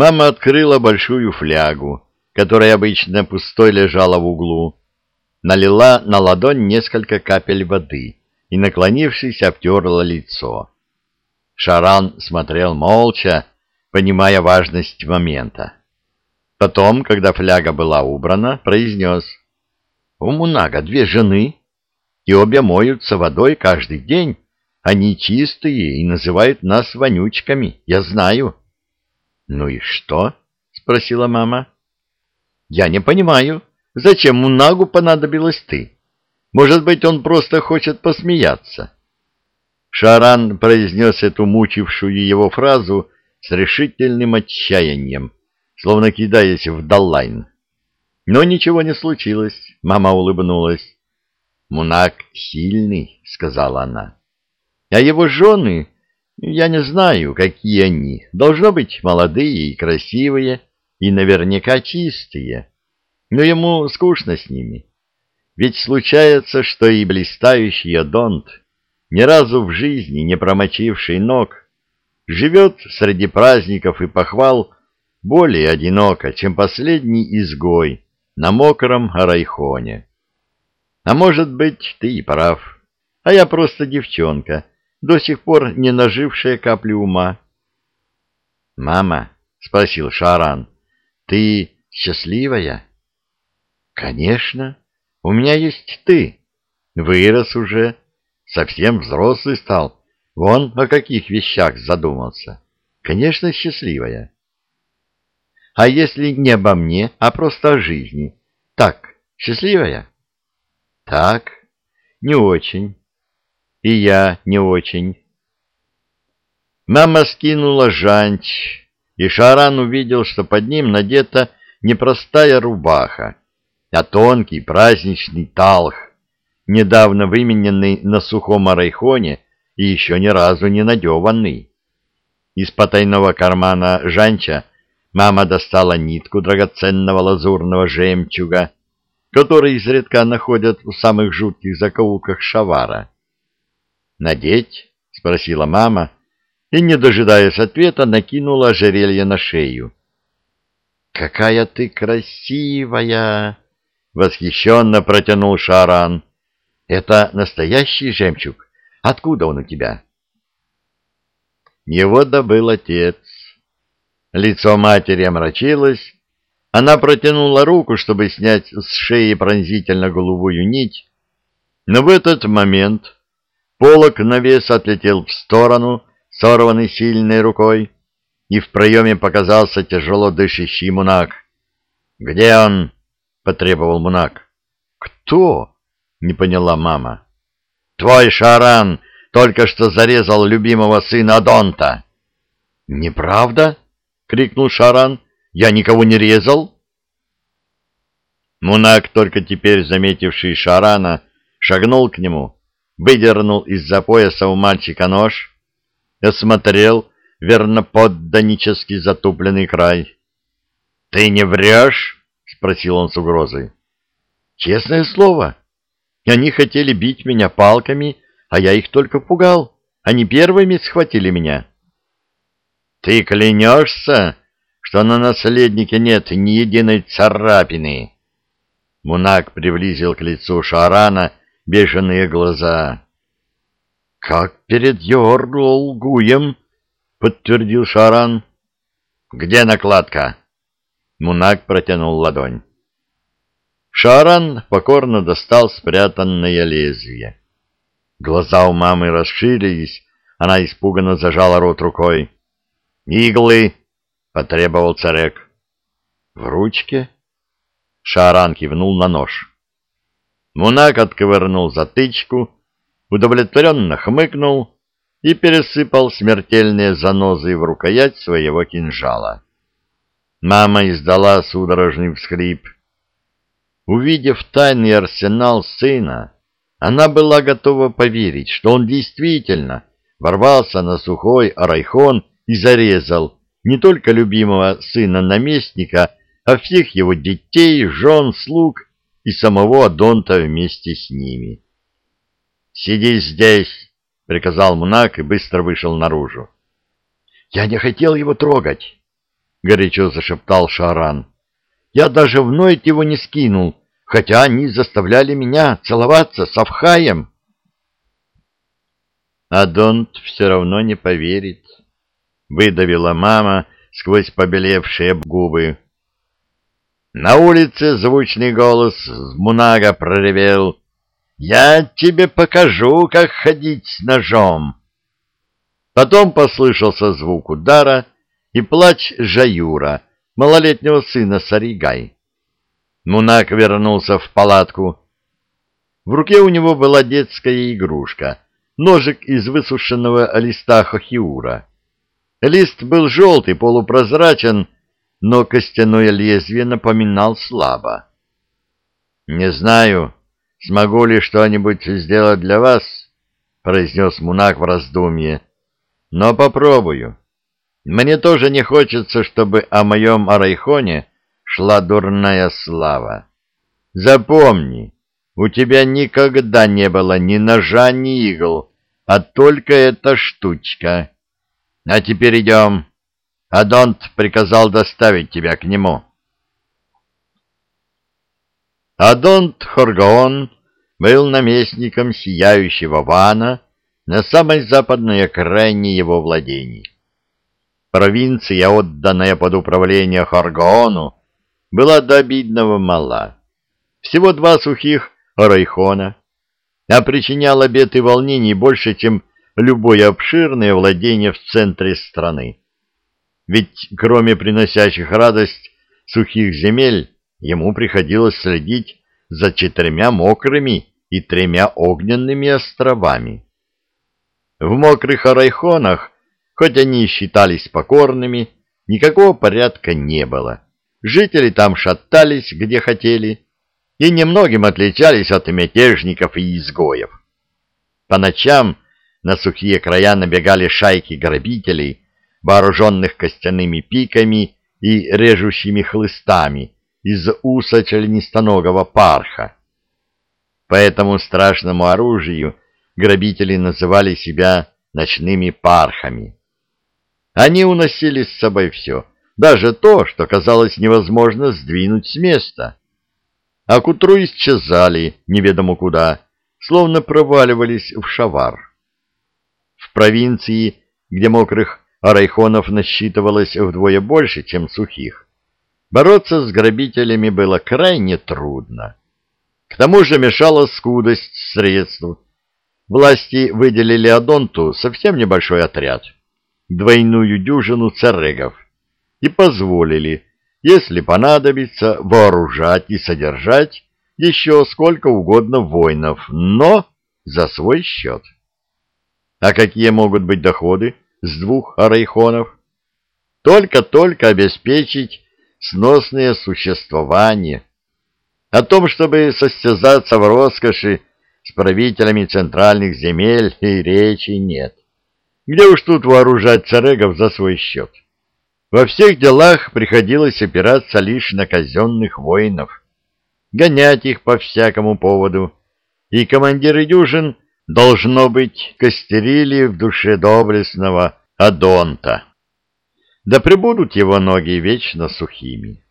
Мама открыла большую флягу, которая обычно пустой лежала в углу, налила на ладонь несколько капель воды и, наклонившись, обтерла лицо. Шаран смотрел молча, понимая важность момента. Потом, когда фляга была убрана, произнес. «У Мунага две жены, и обе моются водой каждый день. Они чистые и называют нас вонючками, я знаю». «Ну и что?» — спросила мама. «Я не понимаю, зачем Мунагу понадобилась ты? Может быть, он просто хочет посмеяться?» Шаран произнес эту мучившую его фразу с решительным отчаянием, словно кидаясь в Даллайн. Но ничего не случилось, мама улыбнулась. «Мунак сильный», — сказала она. «А его жены, я не знаю, какие они, должно быть молодые и красивые, и наверняка чистые, но ему скучно с ними. Ведь случается, что и блистающий Адонт, ни разу в жизни не промочивший ног, живет среди праздников и похвал более одиноко, чем последний изгой на мокром райхоне. А может быть, ты и прав, а я просто девчонка, до сих пор не нажившая капли ума. — Мама, — спросил Шаран, — ты счастливая? — Конечно, у меня есть ты. Вырос уже, совсем взрослый стал. Вон о каких вещах задумался. Конечно, счастливая. А если не обо мне, а просто о жизни? Так, счастливая? Так, не очень. И я не очень. Мама скинула жанч, и Шаран увидел, что под ним надета не простая рубаха, а тонкий праздничный талх, недавно вымененный на сухом арайхоне и еще ни разу не надеванный. Из потайного кармана жанча Мама достала нитку драгоценного лазурного жемчуга, который изредка находят в самых жутких закоулках шавара. «Надеть?» — спросила мама, и, не дожидаясь ответа, накинула ожерелье на шею. «Какая ты красивая!» — восхищенно протянул Шаран. «Это настоящий жемчуг. Откуда он у тебя?» Его добыл отец. Лицо матери омрачилось. Она протянула руку, чтобы снять с шеи пронзительно-голубую нить, но в этот момент полок навес отлетел в сторону, сорванный сильной рукой, и в проеме показался тяжело дышащий мунак. «Где он?» — потребовал мунак. «Кто?» — не поняла мама. «Твой шаран только что зарезал любимого сына Донта». «Неправда?» — крикнул Шаран. «Я никого не резал!» Мунак, только теперь заметивший Шарана, шагнул к нему, выдернул из-за пояса у мальчика нож, осмотрел верно подданически затупленный край. «Ты не врешь?» — спросил он с угрозой. «Честное слово. Они хотели бить меня палками, а я их только пугал. Они первыми схватили меня». Ты клянешься, что на наследнике нет ни единой царапины? Мунак приблизил к лицу Шарана бешеные глаза. — Как перед Йоргулгуем, — подтвердил Шаран. — Где накладка? Мунак протянул ладонь. Шаран покорно достал спрятанное лезвие. Глаза у мамы расширились, она испуганно зажала рот рукой. «Иглы!» — потребовал царек. «В ручке?» Шаран кивнул на нож. Мунак отковырнул затычку, удовлетворенно хмыкнул и пересыпал смертельные занозы в рукоять своего кинжала. Мама издала судорожный всхрип. Увидев тайный арсенал сына, она была готова поверить, что он действительно ворвался на сухой арайхон и зарезал не только любимого сына наместника, а всех его детей, жен, слуг и самого Адонта вместе с ними. «Сиди здесь!» — приказал Мунак и быстро вышел наружу. «Я не хотел его трогать!» — горячо зашептал Шаран. «Я даже в ноет его не скинул, хотя они заставляли меня целоваться с Авхаем». «Адонт все равно не поверит», — выдавила мама сквозь побелевшие губы. На улице звучный голос Мунага проревел «Я тебе покажу, как ходить с ножом». Потом послышался звук удара и плач Жаюра, малолетнего сына Саригай. Мунак вернулся в палатку. В руке у него была детская игрушка, ножик из высушенного листа хохиура. Лист был желтый, полупрозрачен, но костяное лезвие напоминал слабо. «Не знаю, смогу ли что-нибудь сделать для вас», — произнес Мунак в раздумье, — «но попробую. Мне тоже не хочется, чтобы о моем Арайхоне шла дурная слава. Запомни, у тебя никогда не было ни ножа, ни игл, а только эта штучка. А теперь идем». Адонт приказал доставить тебя к нему. Адонт Хоргаон был наместником сияющего Вана на самой западной окраине его владений. Провинция, отданная под управление Хоргаону, была до обидного мала. Всего два сухих райхона, а причиняла бед и волнений больше, чем любое обширное владение в центре страны ведь кроме приносящих радость сухих земель, ему приходилось следить за четырьмя мокрыми и тремя огненными островами. В мокрых арайхонах, хоть они и считались покорными, никакого порядка не было. Жители там шатались, где хотели, и немногим отличались от мятежников и изгоев. По ночам на сухие края набегали шайки грабителей, вооруженных костяными пиками и режущими хлыстами из уса членистоногого парха. По этому страшному оружию грабители называли себя ночными пархами. Они уносили с собой все, даже то, что казалось невозможно сдвинуть с места. А к утру исчезали неведомо куда, словно проваливались в шавар. В провинции, где мокрых а райхонов насчитывалось вдвое больше, чем сухих. Бороться с грабителями было крайне трудно. К тому же мешала скудость средств. Власти выделили Адонту совсем небольшой отряд, двойную дюжину царегов, и позволили, если понадобится, вооружать и содержать еще сколько угодно воинов, но за свой счет. А какие могут быть доходы? С двух райхонов, только-только обеспечить сносное существование. О том, чтобы состязаться в роскоши с правителями центральных земель, и речи нет. Где уж тут вооружать царегов за свой счет? Во всех делах приходилось опираться лишь на казенных воинов, гонять их по всякому поводу, и командиры дюжин — должно быть, костерили в душе доблестного Адонта. Да пребудут его ноги вечно сухими.